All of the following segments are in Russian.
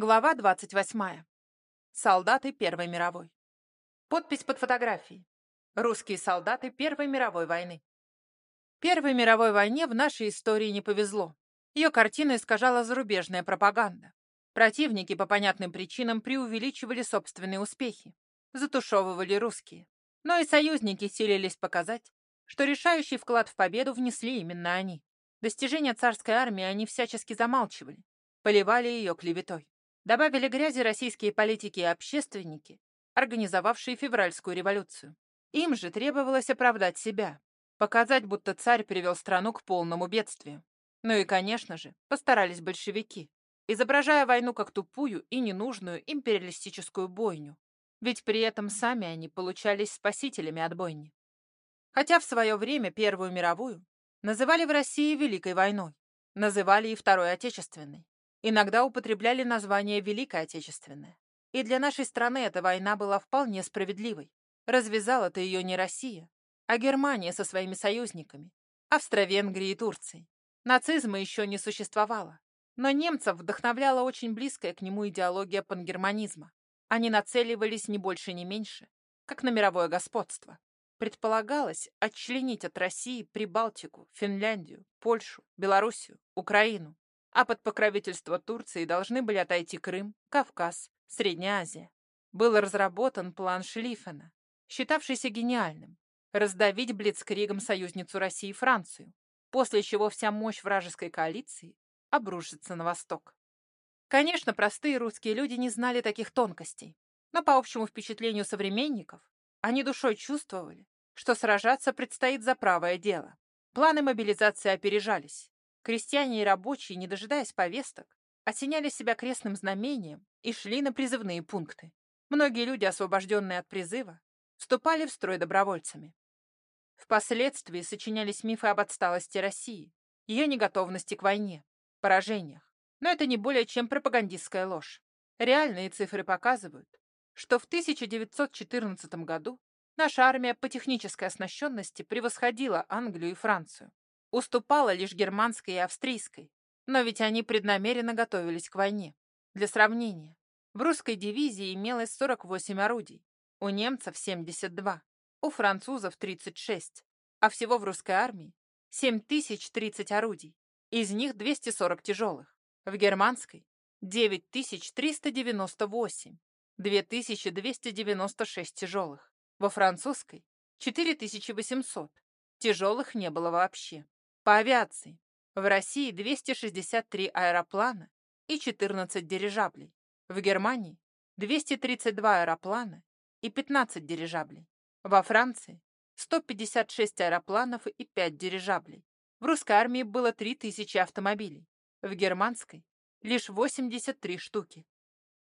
Глава 28. Солдаты Первой мировой. Подпись под фотографией. Русские солдаты Первой мировой войны. Первой мировой войне в нашей истории не повезло. Ее картину искажала зарубежная пропаганда. Противники по понятным причинам преувеличивали собственные успехи, затушевывали русские. Но и союзники силились показать, что решающий вклад в победу внесли именно они. Достижения царской армии они всячески замалчивали, поливали ее клеветой. Добавили грязи российские политики и общественники, организовавшие февральскую революцию. Им же требовалось оправдать себя, показать, будто царь привел страну к полному бедствию. Ну и, конечно же, постарались большевики, изображая войну как тупую и ненужную империалистическую бойню. Ведь при этом сами они получались спасителями от бойни. Хотя в свое время Первую мировую называли в России Великой войной, называли и Второй Отечественной. Иногда употребляли название Великая Отечественная. И для нашей страны эта война была вполне справедливой. Развязала-то ее не Россия, а Германия со своими союзниками, Австро-Венгрией и Турцией. Нацизма еще не существовало. Но немцев вдохновляла очень близкая к нему идеология пангерманизма. Они нацеливались не больше, не меньше, как на мировое господство. Предполагалось отчленить от России Прибалтику, Финляндию, Польшу, Белоруссию, Украину, а под покровительство Турции должны были отойти Крым, Кавказ, Средняя Азия. Был разработан план Шлиффена, считавшийся гениальным, раздавить блицкригом союзницу России Францию, после чего вся мощь вражеской коалиции обрушится на восток. Конечно, простые русские люди не знали таких тонкостей, но по общему впечатлению современников они душой чувствовали, что сражаться предстоит за правое дело. Планы мобилизации опережались, Крестьяне и рабочие, не дожидаясь повесток, осеняли себя крестным знамением и шли на призывные пункты. Многие люди, освобожденные от призыва, вступали в строй добровольцами. Впоследствии сочинялись мифы об отсталости России, ее неготовности к войне, поражениях. Но это не более чем пропагандистская ложь. Реальные цифры показывают, что в 1914 году наша армия по технической оснащенности превосходила Англию и Францию уступала лишь германской и австрийской. Но ведь они преднамеренно готовились к войне. Для сравнения, в русской дивизии имелось 48 орудий, у немцев 72, у французов 36, а всего в русской армии 7030 орудий, из них 240 тяжелых. В германской 9398, 2296 тяжелых. Во французской 4800, тяжелых не было вообще. По авиации. В России 263 аэроплана и 14 дирижаблей. В Германии 232 аэроплана и 15 дирижаблей. Во Франции 156 аэропланов и 5 дирижаблей. В русской армии было 3000 автомобилей. В германской лишь 83 штуки.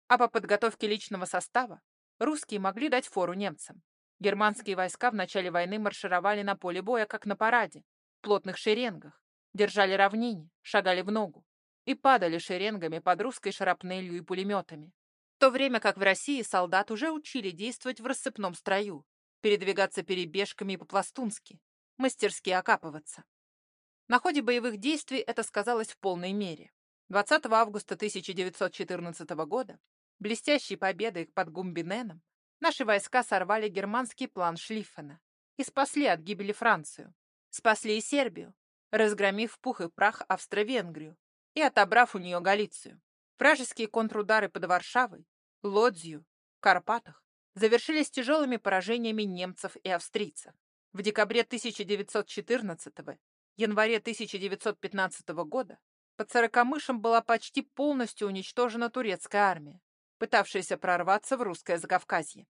А по подготовке личного состава русские могли дать фору немцам. Германские войска в начале войны маршировали на поле боя, как на параде, плотных шеренгах, держали равнение, шагали в ногу и падали шеренгами под русской шарапнелью и пулеметами. В то время как в России солдат уже учили действовать в рассыпном строю, передвигаться перебежками и по-пластунски, мастерски окапываться. На ходе боевых действий это сказалось в полной мере. 20 августа 1914 года, блестящей победой под Гумбиненом, наши войска сорвали германский план Шлиффена и спасли от гибели Францию. Спасли и Сербию, разгромив пух и прах Австро-Венгрию и отобрав у нее Галицию. Вражеские контрудары под Варшавой, Лодзью, Карпатах завершились тяжелыми поражениями немцев и австрийцев. В декабре 1914 январе 1915 года под Сорокомышем была почти полностью уничтожена турецкая армия, пытавшаяся прорваться в русское Закавказье.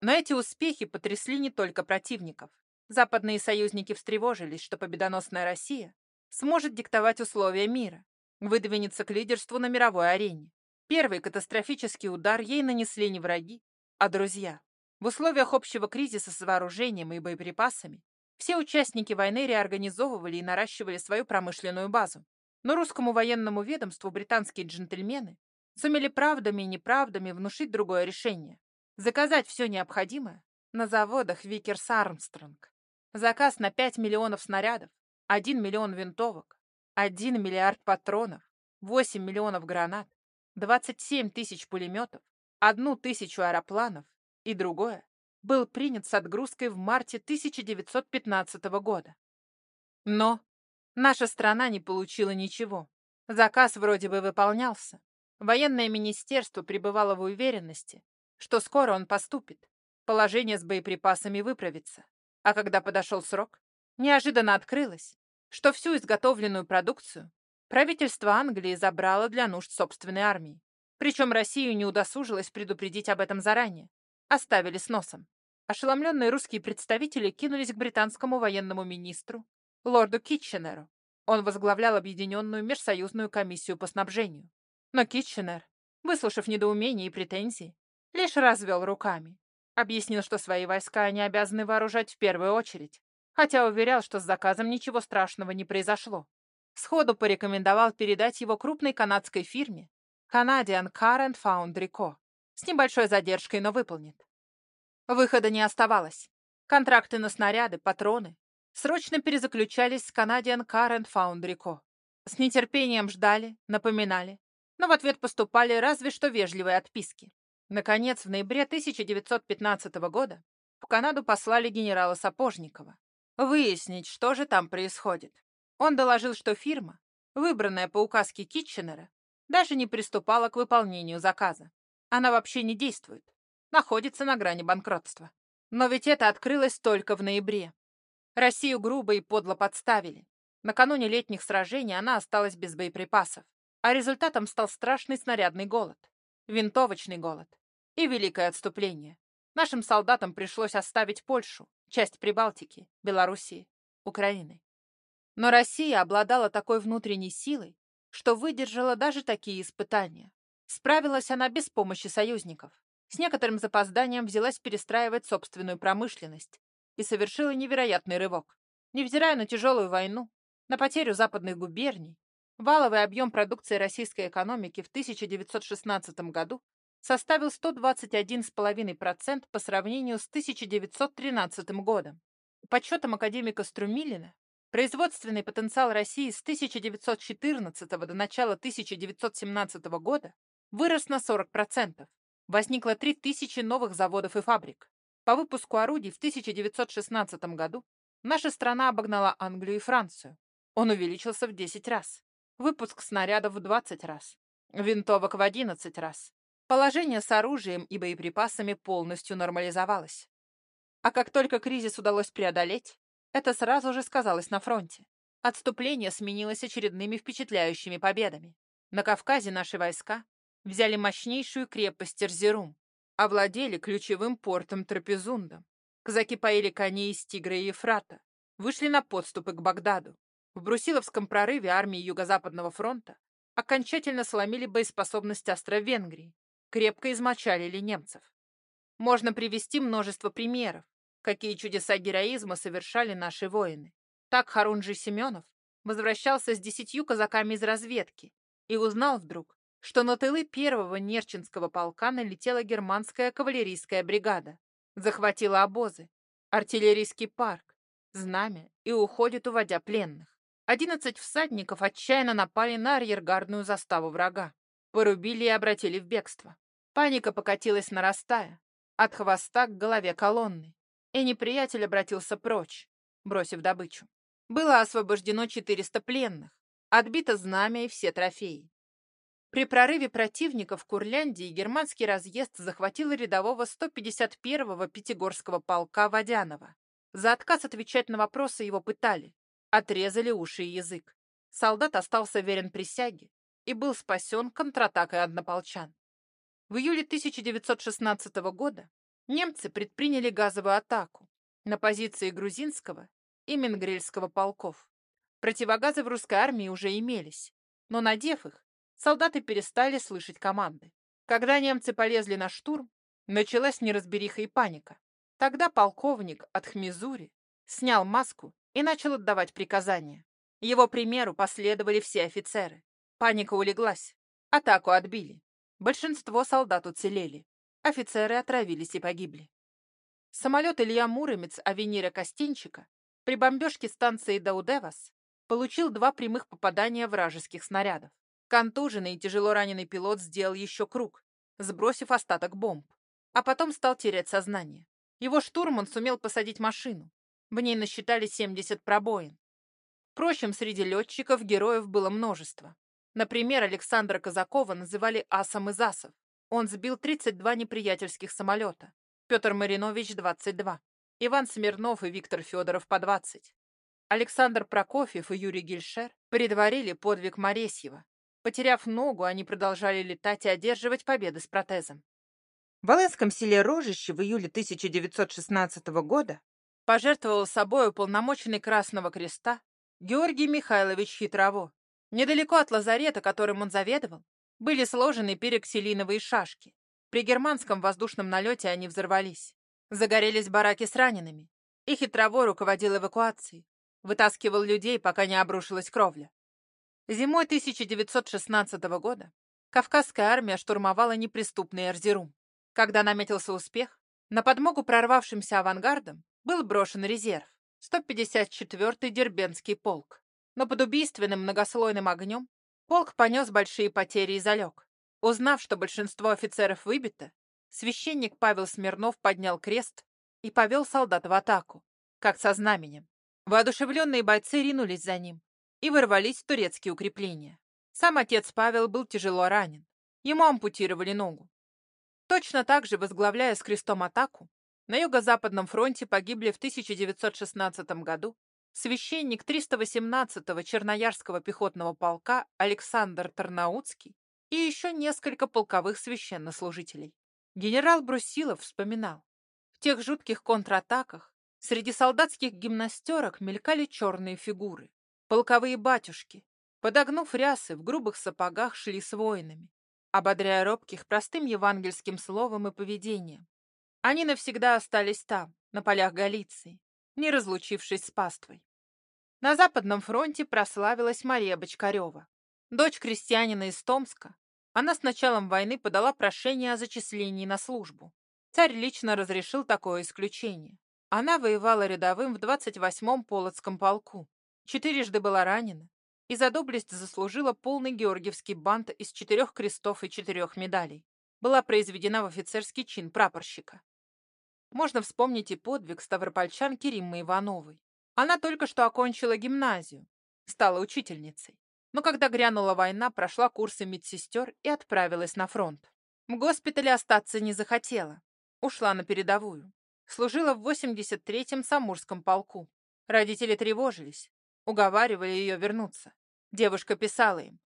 Но эти успехи потрясли не только противников. Западные союзники встревожились, что победоносная Россия сможет диктовать условия мира, выдвинется к лидерству на мировой арене. Первый катастрофический удар ей нанесли не враги, а друзья. В условиях общего кризиса с вооружением и боеприпасами все участники войны реорганизовывали и наращивали свою промышленную базу. Но русскому военному ведомству британские джентльмены сумели правдами и неправдами внушить другое решение. Заказать все необходимое на заводах Виккерс Армстронг. Заказ на 5 миллионов снарядов, 1 миллион винтовок, 1 миллиард патронов, 8 миллионов гранат, 27 тысяч пулеметов, одну тысячу аэропланов и другое был принят с отгрузкой в марте 1915 года. Но наша страна не получила ничего. Заказ вроде бы выполнялся. Военное министерство пребывало в уверенности, что скоро он поступит, положение с боеприпасами выправится. А когда подошел срок, неожиданно открылось, что всю изготовленную продукцию правительство Англии забрало для нужд собственной армии. Причем Россию не удосужилось предупредить об этом заранее. Оставили с носом. Ошеломленные русские представители кинулись к британскому военному министру, лорду Китченеру. Он возглавлял объединенную межсоюзную комиссию по снабжению. Но Китченер, выслушав недоумение и претензии, лишь развел руками. Объяснил, что свои войска они обязаны вооружать в первую очередь, хотя уверял, что с заказом ничего страшного не произошло. Сходу порекомендовал передать его крупной канадской фирме Canadian Car and Foundry Co. С небольшой задержкой, но выполнит. Выхода не оставалось. Контракты на снаряды, патроны срочно перезаключались с Canadian Car and Foundry Co. С нетерпением ждали, напоминали, но в ответ поступали разве что вежливые отписки. Наконец, в ноябре 1915 года в Канаду послали генерала Сапожникова выяснить, что же там происходит. Он доложил, что фирма, выбранная по указке Китченера, даже не приступала к выполнению заказа. Она вообще не действует, находится на грани банкротства. Но ведь это открылось только в ноябре. Россию грубо и подло подставили. Накануне летних сражений она осталась без боеприпасов, а результатом стал страшный снарядный голод, винтовочный голод и великое отступление. Нашим солдатам пришлось оставить Польшу, часть Прибалтики, Белоруссии, Украины. Но Россия обладала такой внутренней силой, что выдержала даже такие испытания. Справилась она без помощи союзников. С некоторым запозданием взялась перестраивать собственную промышленность и совершила невероятный рывок. Невзирая на тяжелую войну, на потерю западных губерний, валовый объем продукции российской экономики в 1916 году составил 121,5% по сравнению с 1913 годом. По подсчетам академика Струмилина, производственный потенциал России с 1914 до начала 1917 года вырос на 40%. Возникло 3000 новых заводов и фабрик. По выпуску орудий в 1916 году наша страна обогнала Англию и Францию. Он увеличился в 10 раз. Выпуск снарядов в 20 раз. Винтовок в 11 раз. Положение с оружием и боеприпасами полностью нормализовалось. А как только кризис удалось преодолеть, это сразу же сказалось на фронте. Отступление сменилось очередными впечатляющими победами. На Кавказе наши войска взяли мощнейшую крепость Терзерум, овладели ключевым портом Трапезундом. Казаки поили коней из Тигра и Ефрата, вышли на подступы к Багдаду. В Брусиловском прорыве армии Юго-Западного фронта окончательно сломили боеспособность Австро-Венгрии, крепко измочалили немцев. Можно привести множество примеров, какие чудеса героизма совершали наши воины. Так Харунжий Семенов возвращался с десятью казаками из разведки и узнал вдруг, что на тылы первого Нерчинского полка налетела германская кавалерийская бригада, захватила обозы, артиллерийский парк, знамя и уходит, уводя пленных. Одиннадцать всадников отчаянно напали на арьергардную заставу врага, порубили и обратили в бегство. Паника покатилась нарастая, от хвоста к голове колонны, и неприятель обратился прочь, бросив добычу. Было освобождено 400 пленных, отбито знамя и все трофеи. При прорыве противника в Курляндии германский разъезд захватил рядового 151-го Пятигорского полка Водянова. За отказ отвечать на вопросы его пытали, отрезали уши и язык. Солдат остался верен присяге и был спасен контратакой однополчан. В июле 1916 года немцы предприняли газовую атаку на позиции грузинского и менгрельского полков. Противогазы в русской армии уже имелись, но, надев их, солдаты перестали слышать команды. Когда немцы полезли на штурм, началась неразбериха и паника. Тогда полковник от Хмизури снял маску и начал отдавать приказания. Его примеру последовали все офицеры. Паника улеглась. Атаку отбили. Большинство солдат уцелели. Офицеры отравились и погибли. Самолет Илья Муромец Авенира Костенчика при бомбежке станции Даудевас получил два прямых попадания вражеских снарядов. Контуженный и тяжело раненый пилот сделал еще круг, сбросив остаток бомб, а потом стал терять сознание. Его штурман сумел посадить машину. В ней насчитали 70 пробоин. Впрочем, среди летчиков героев было множество. Например, Александра Казакова называли асом из асов. Он сбил 32 неприятельских самолета. Петр Маринович – 22. Иван Смирнов и Виктор Федоров по 20. Александр Прокофьев и Юрий Гельшер предварили подвиг Моресьева. Потеряв ногу, они продолжали летать и одерживать победы с протезом. В Волынском селе Рожище в июле 1916 года пожертвовал собой уполномоченный Красного Креста Георгий Михайлович Хитрово. Недалеко от лазарета, которым он заведовал, были сложены перекселиновые шашки. При германском воздушном налете они взорвались. Загорелись бараки с ранеными. И Хитрово руководил эвакуацией. Вытаскивал людей, пока не обрушилась кровля. Зимой 1916 года Кавказская армия штурмовала неприступный Эрзерум. Когда наметился успех, на подмогу прорвавшимся авангардам был брошен резерв, 154-й Дербенский полк. Но под убийственным многослойным огнем полк понес большие потери и залег. Узнав, что большинство офицеров выбито, священник Павел Смирнов поднял крест и повел солдат в атаку, как со знаменем. Воодушевленные бойцы ринулись за ним и ворвались в турецкие укрепления. Сам отец Павел был тяжело ранен. Ему ампутировали ногу. Точно так же, возглавляя с крестом атаку, на Юго-Западном фронте погибли в 1916 году священник 318-го Черноярского пехотного полка Александр Тарнаутский и еще несколько полковых священнослужителей. Генерал Брусилов вспоминал, в тех жутких контратаках среди солдатских гимнастерок мелькали черные фигуры. Полковые батюшки, подогнув рясы, в грубых сапогах шли с воинами ободряя робких простым евангельским словом и поведением. Они навсегда остались там, на полях Галиции, не разлучившись с паствой. На Западном фронте прославилась Мария Бочкарева. Дочь крестьянина из Томска, она с началом войны подала прошение о зачислении на службу. Царь лично разрешил такое исключение. Она воевала рядовым в 28-м Полоцком полку, четырежды была ранена, и за доблесть заслужила полный георгиевский бант из четырех крестов и четырех медалей. Была произведена в офицерский чин прапорщика. Можно вспомнить и подвиг ставропольчанки Риммы Ивановой. Она только что окончила гимназию, стала учительницей. Но когда грянула война, прошла курсы медсестер и отправилась на фронт. В госпитале остаться не захотела. Ушла на передовую. Служила в 83-м Самурском полку. Родители тревожились уговаривали ее вернуться. Девушка писала им,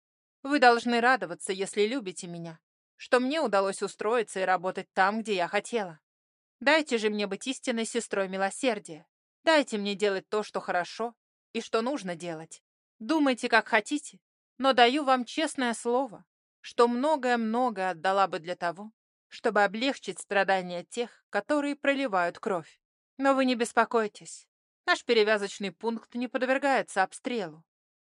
«Вы должны радоваться, если любите меня, что мне удалось устроиться и работать там, где я хотела. Дайте же мне быть истинной сестрой милосердия. Дайте мне делать то, что хорошо и что нужно делать. Думайте, как хотите, но даю вам честное слово, что многое-многое отдала бы для того, чтобы облегчить страдания тех, которые проливают кровь. Но вы не беспокойтесь. Наш перевязочный пункт не подвергается обстрелу.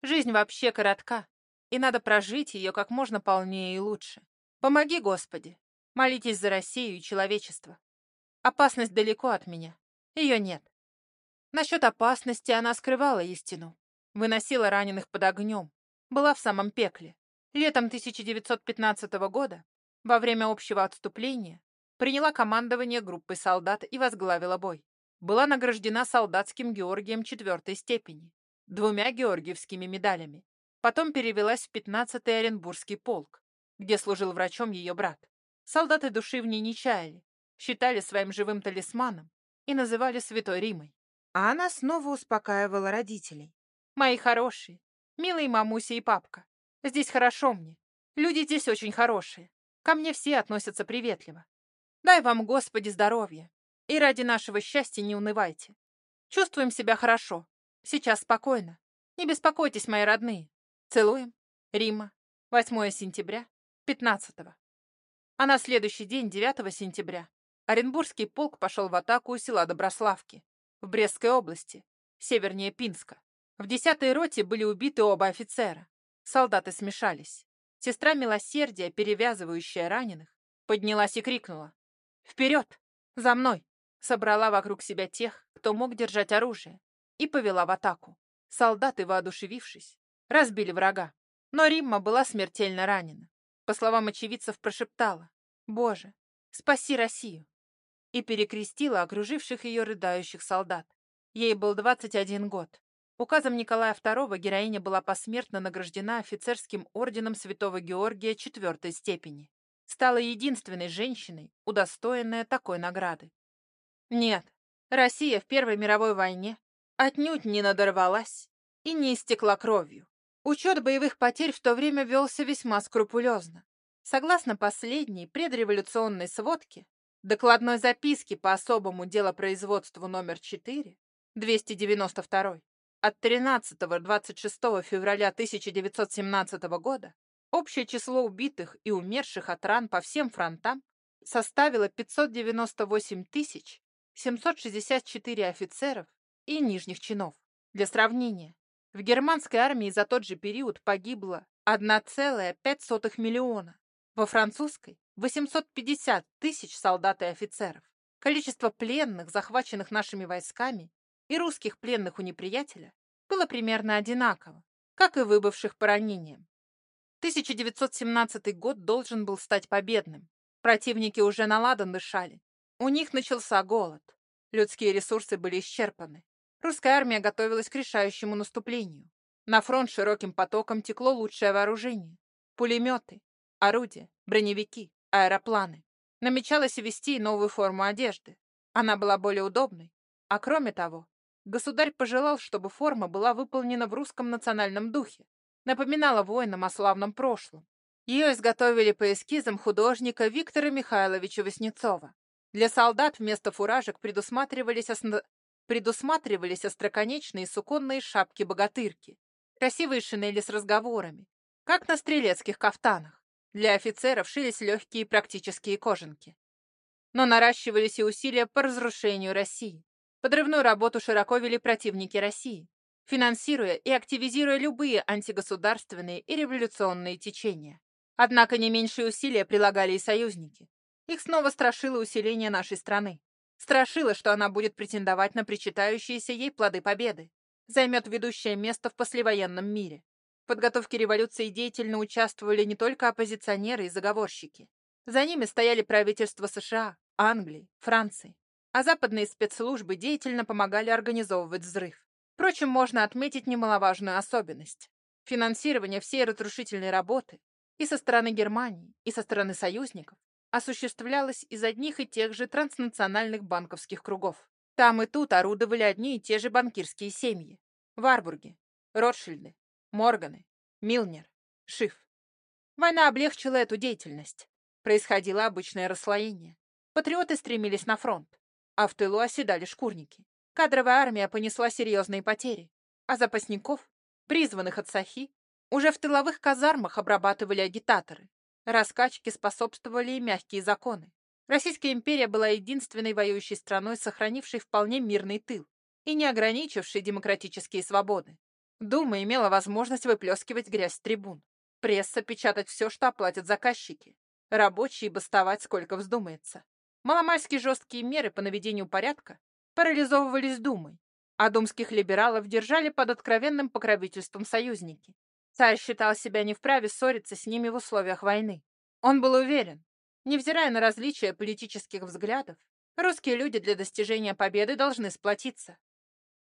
Жизнь вообще коротка, и надо прожить ее как можно полнее и лучше. Помоги, Господи. Молитесь за Россию и человечество. Опасность далеко от меня. Ее нет. Насчет опасности она скрывала истину. Выносила раненых под огнем. Была в самом пекле. Летом 1915 года, во время общего отступления, приняла командование группой солдат и возглавила бой была награждена солдатским Георгием четвертой степени, двумя георгиевскими медалями. Потом перевелась в 15-й Оренбургский полк, где служил врачом ее брат. Солдаты души в ней не чаяли, считали своим живым талисманом и называли Святой Римой. А она снова успокаивала родителей. «Мои хорошие, милые мамуся и папка, здесь хорошо мне. Люди здесь очень хорошие. Ко мне все относятся приветливо. Дай вам, Господи, здоровья, и ради нашего счастья не унывайте. Чувствуем себя хорошо. Сейчас спокойно. Не беспокойтесь, мои родные. Целуем. Рима. 8 сентября. 15 -го. А на следующий день, 9 сентября, Оренбургский полк пошел в атаку у села Доброславки, в Брестской области, севернее Пинска. В 10-й роте были убиты оба офицера. Солдаты смешались. Сестра милосердия, перевязывающая раненых, поднялась и крикнула. «Вперед! За мной!» собрала вокруг себя тех, кто мог держать оружие, и повела в атаку. Солдаты, воодушевившись, разбили врага. Но Римма была смертельно ранена. По словам очевидцев, прошептала «Боже, спаси Россию!» И перекрестила окруживших ее рыдающих солдат. Ей был 21 год. Указом Николая II героиня была посмертно награждена офицерским орденом Святого Георгия четвертой степени. Стала единственной женщиной, удостоенная такой награды. Нет, Россия в Первой мировой войне отнюдь не надорвалась и не истекла кровью. Учет боевых потерь в то время велся весьма скрупулезно. Согласно последней предреволюционной сводке, докладной записке по особому делопроизводству номер 4, 292, от 13-26 февраля 1917 года, общее число убитых и умерших от ран по всем фронтам составило 598 тысяч 764 офицеров и нижних чинов. Для сравнения, в германской армии за тот же период погибло 1,5 миллиона, во французской – 850 тысяч солдат и офицеров. Количество пленных, захваченных нашими войсками, и русских пленных у неприятеля было примерно одинаково, как и выбывших по ранениям. 1917 год должен был стать победным. Противники уже наладан дышали, у них начался голод. Людские ресурсы были исчерпаны. Русская армия готовилась к решающему наступлению. На фронт широким потоком текло лучшее вооружение. Пулеметы, орудия, броневики, аэропланы. Намечалось ввести новую форму одежды. Она была более удобной. А кроме того, государь пожелал, чтобы форма была выполнена в русском национальном духе. Напоминала воинам о славном прошлом. Ее изготовили по эскизам художника Виктора Михайловича Васнецова. Для солдат вместо фуражек предусматривались, осно... предусматривались остроконечные суконные шапки-богатырки, красивые шинели с разговорами, как на стрелецких кафтанах. Для офицеров шились легкие практические кожанки. Но наращивались и усилия по разрушению России. Подрывную работу широко вели противники России, финансируя и активизируя любые антигосударственные и революционные течения. Однако не меньшие усилия прилагали и союзники. Их снова страшило усиление нашей страны. Страшило, что она будет претендовать на причитающиеся ей плоды победы, займет ведущее место в послевоенном мире. Подготовке революции деятельно участвовали не только оппозиционеры и заговорщики. За ними стояли правительства США, Англии, Франции, а западные спецслужбы деятельно помогали организовывать взрыв. Впрочем, можно отметить немаловажную особенность. Финансирование всей разрушительной работы и со стороны Германии, и со стороны союзников осуществлялось из одних и тех же транснациональных банковских кругов. Там и тут орудовали одни и те же банкирские семьи. Варбурги, Ротшильды, Морганы, Милнер, Шиф. Война облегчила эту деятельность. Происходило обычное расслоение. Патриоты стремились на фронт, а в тылу оседали шкурники. Кадровая армия понесла серьезные потери, а запасников, призванных от Сахи, уже в тыловых казармах обрабатывали агитаторы, Раскачке способствовали и мягкие законы. Российская империя была единственной воюющей страной, сохранившей вполне мирный тыл и не ограничившей демократические свободы. Дума имела возможность выплескивать грязь с трибун. Пресса печатать все, что оплатят заказчики. Рабочие бастовать сколько вздумается. Маломальски жесткие меры по наведению порядка парализовывались Думой, а думских либералов держали под откровенным покровительством союзники. Царь считал себя не вправе ссориться с ними в условиях войны. Он был уверен, невзирая на различия политических взглядов, русские люди для достижения победы должны сплотиться.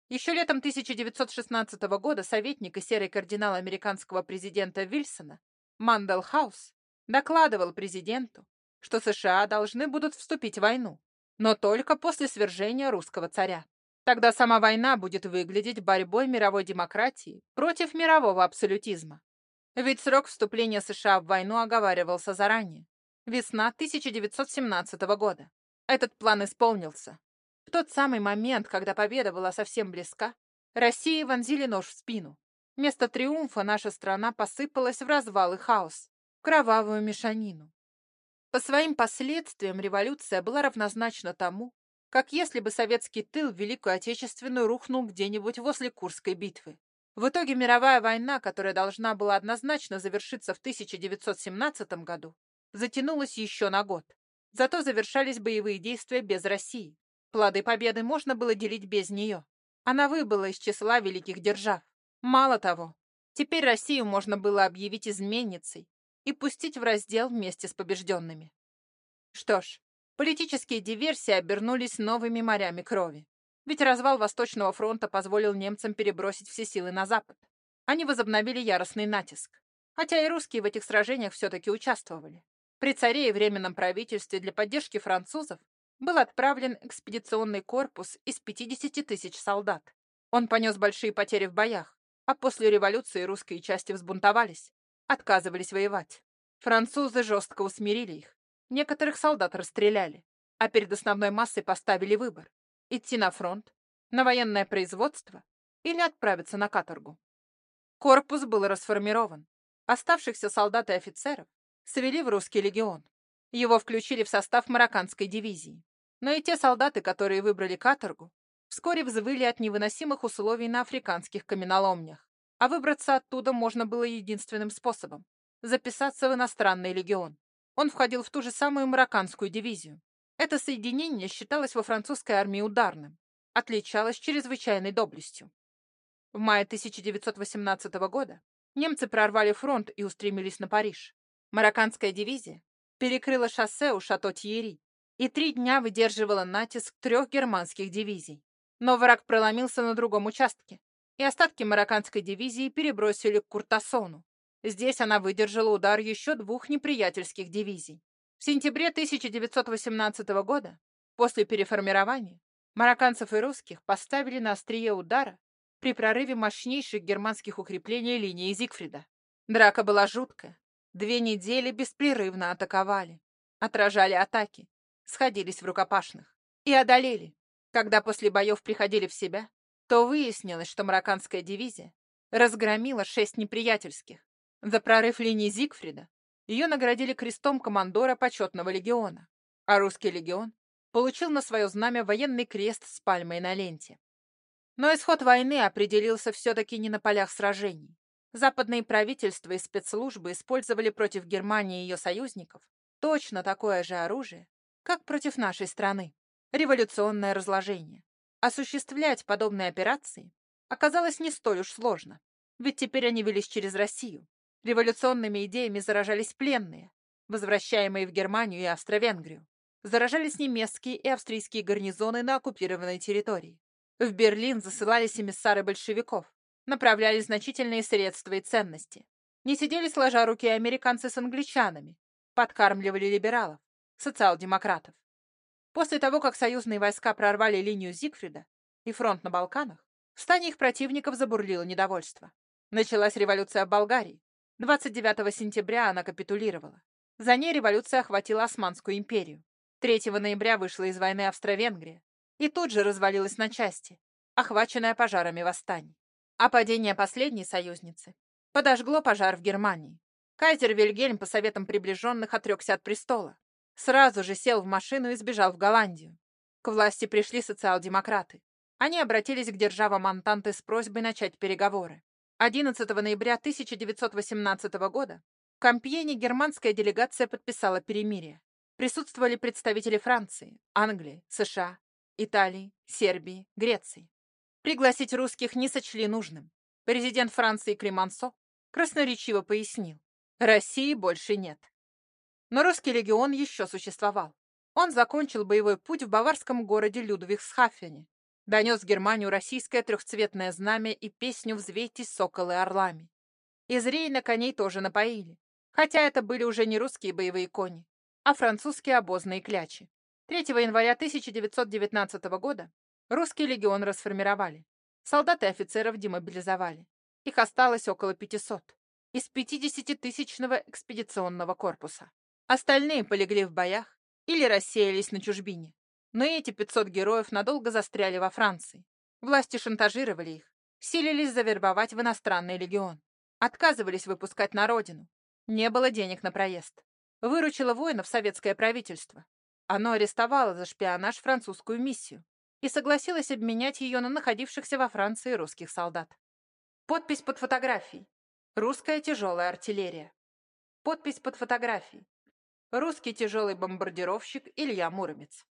Еще летом 1916 года советник и серый кардинал американского президента Вильсона Мандел Хаус докладывал президенту, что США должны будут вступить в войну, но только после свержения русского царя. Тогда сама война будет выглядеть борьбой мировой демократии против мирового абсолютизма. Ведь срок вступления США в войну оговаривался заранее. Весна 1917 года. Этот план исполнился. В тот самый момент, когда победа была совсем близка, России вонзили нож в спину. Вместо триумфа наша страна посыпалась в развал и хаос, в кровавую мешанину. По своим последствиям революция была равнозначна тому, как если бы советский тыл в Великую Отечественную рухнул где-нибудь возле Курской битвы. В итоге мировая война, которая должна была однозначно завершиться в 1917 году, затянулась еще на год. Зато завершались боевые действия без России. Плоды победы можно было делить без нее. Она выбыла из числа великих держав. Мало того, Теперь Россию можно было объявить изменницей и пустить в раздел вместе с побежденными. Что ж, политические диверсии обернулись новыми морями крови. Ведь развал Восточного фронта позволил немцам перебросить все силы на запад. Они возобновили яростный натиск. Хотя и русские в этих сражениях все-таки участвовали. При царе и Временном правительстве для поддержки французов был отправлен экспедиционный корпус из 50 тысяч солдат. Он понес большие потери в боях, а после революции русские части взбунтовались, отказывались воевать. Французы жестко усмирили их. Некоторых солдат расстреляли, а перед основной массой поставили выбор – идти на фронт, на военное производство или отправиться на каторгу. Корпус был расформирован. Оставшихся солдат и офицеров свели в русский легион. Его включили в состав марокканской дивизии. Но и те солдаты, которые выбрали каторгу, вскоре взвыли от невыносимых условий на африканских каменоломнях. А выбраться оттуда можно было единственным способом – записаться в иностранный легион. Он входил в ту же самую марокканскую дивизию. Это соединение считалось во французской армии ударным, отличалось чрезвычайной доблестью. В мае 1918 года немцы прорвали фронт и устремились на Париж. Марокканская дивизия перекрыла шоссе у Шато-Тьерри и три дня выдерживала натиск трех германских дивизий. Но враг проломился на другом участке, и остатки марокканской дивизии перебросили к Куртасону. Здесь она выдержала удар еще двух неприятельских дивизий. В сентябре 1918 года, после переформирования, марокканцев и русских поставили на острие удара при прорыве мощнейших германских укреплений линии Зигфрида. Драка была жуткая. Две недели беспрерывно атаковали, отражали атаки, сходились в рукопашных и одолели. Когда после боев приходили в себя, то выяснилось, что марокканская дивизия разгромила шесть неприятельских. За прорыв линии Зигфрида ее наградили крестом командора почетного легиона, а русский легион получил на свое знамя военный крест с пальмой на ленте. Но исход войны определился все-таки не на полях сражений. Западные правительства и спецслужбы использовали против Германии и ее союзников точно такое же оружие, как против нашей страны. Революционное разложение. Осуществлять подобные операции оказалось не столь уж сложно, ведь теперь они велись через Россию. Революционными идеями заражались пленные, возвращаемые в Германию и Австро-Венгрию. Заражались немецкие и австрийские гарнизоны на оккупированной территории. В Берлин засылались эмиссары большевиков, направляли значительные средства и ценности. Не сидели сложа руки американцы с англичанами, подкармливали либералов, социал-демократов. После того, как союзные войска прорвали линию Зигфрида и фронт на Балканах, в стане их противников забурлило недовольство. Началась революция в Болгарии. 29 сентября она капитулировала. За ней революция охватила Османскую империю. 3 ноября вышла из войны Австро-Венгрия и тут же развалилась на части, охваченная пожарами восстаний. А падение последней союзницы подожгло пожар в Германии. Кайзер Вильгельм по советам приближенных отрекся от престола. Сразу же сел в машину и сбежал в Голландию. К власти пришли социал-демократы. Они обратились к державам Антанты с просьбой начать переговоры. 11 ноября 1918 года в Компьене германская делегация подписала перемирие. Присутствовали представители Франции, Англии, США, Италии, Сербии, Греции. Пригласить русских не сочли нужным. Президент Франции Климансо красноречиво пояснил, России больше нет. Но русский легион еще существовал. Он закончил боевой путь в баварском городе Людвигсхафене, донес Германию российское трехцветное знамя и песню «Взвейтесь, соколы орлами». Из Рейна коней тоже напоили, хотя это были уже не русские боевые кони, а французские обозные клячи. 3 января 1919 года русский легион расформировали. Солдат и офицеров демобилизовали. Их осталось около 500 из 50-тысячного экспедиционного корпуса. Остальные полегли в боях или рассеялись на чужбине. Но эти 500 героев надолго застряли во Франции. Власти шантажировали их, силились завербовать в иностранный легион. Отказывались выпускать на родину. Не было денег на проезд. Выручило воинов советское правительство. Оно арестовало за шпионаж французскую миссию и согласилось обменять ее на находившихся во Франции русских солдат. Подпись под фотографией. Русская тяжелая артиллерия. Подпись под фотографией. Русский тяжелый бомбардировщик Илья Муромец.